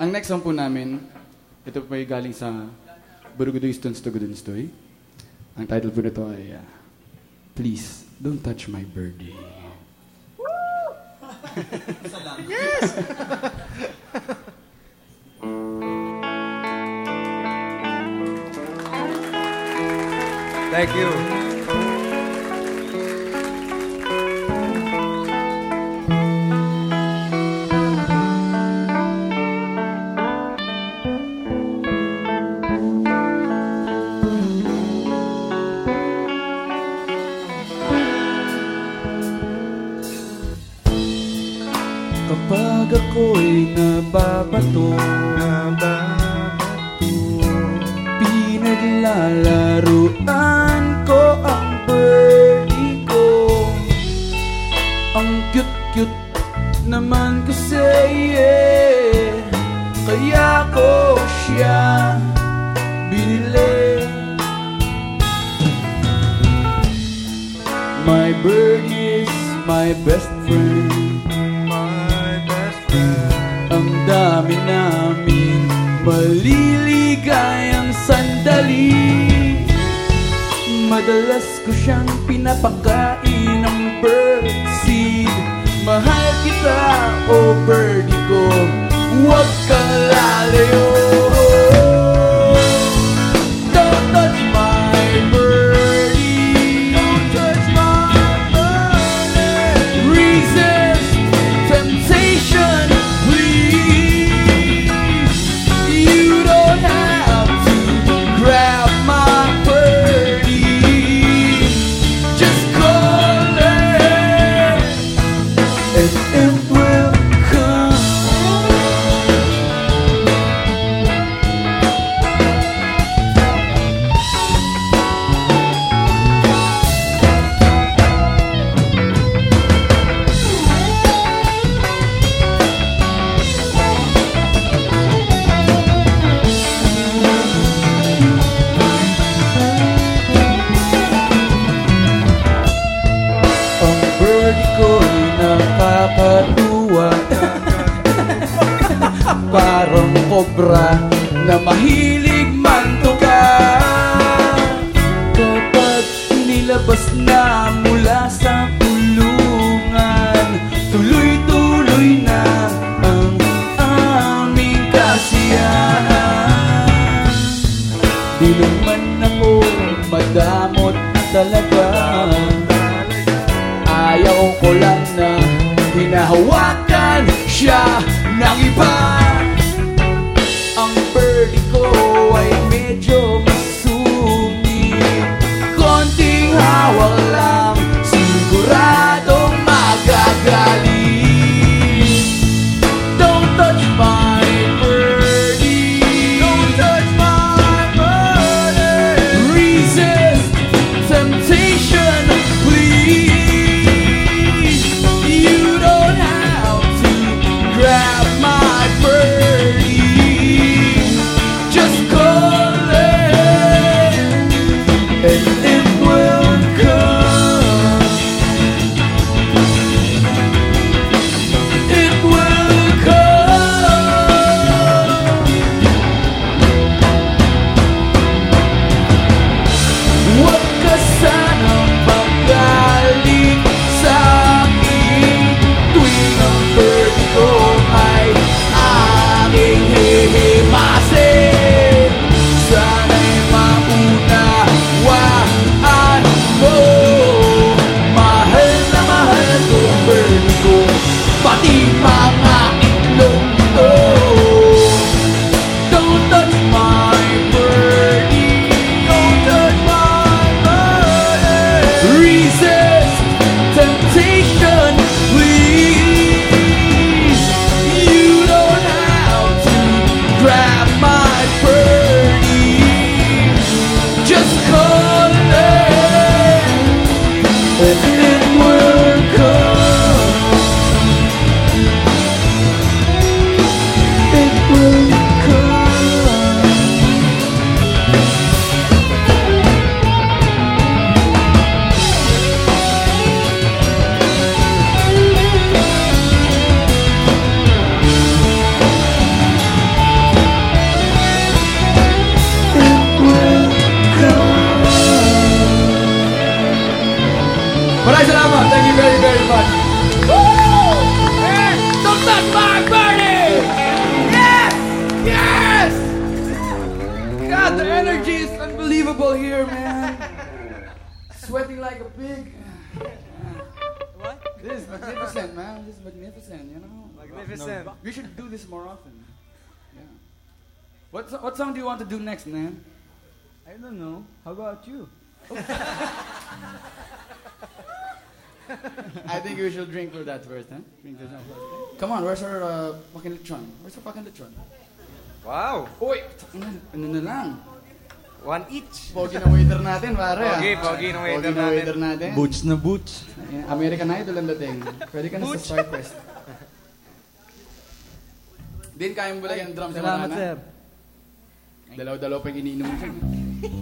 Ang next song po namin, ito po ay galing sa Burugudoy Stones to Gudunstoy. Ang title po nito ay uh, Please, Don't Touch My Birdie. Thank you. Naman kasi yeah. Kaya ko siya binili. My birdie is my best friend. My best friend. Ang dami namin maliligayang sandali. Madalas ko siyang pinapakain Mahal kita, oh birdie ko. Huwag kang lalayo kobra na mahilig mantuka Kapag nilabas na mula sa kulungan Tuloy-tuloy na ang aming kasiyahan. Di naman ako madamot talaga But I said, on. Thank you very, very much. Woo! Yes! Don't touch my party! Yes! Yes! God, the energy is unbelievable here, man. Sweating like a pig. What? This is magnificent, man. This is magnificent, you know? Magnificent. No, we should do this more often. Yeah. What, what song do you want to do next, man? I don't know. How about you? I think we should drink for that first, huh? Drink this up first. Come on, where's our uh, fucking lechon? Where's our fucking lechon? Wow. Uy! Ano na lang? One each. Pogi na waiter natin, pare. ah. Pogi, pogi na waiter Pogi na natin. waiter natin. Boots na boots. Ayan, American Idol ang dating. Pwede ka na sa Starquest. Din kaya mo balagyan ng drum sa Salamat, banana? sir. Dalaw-dalaw pa yung iniinom mo.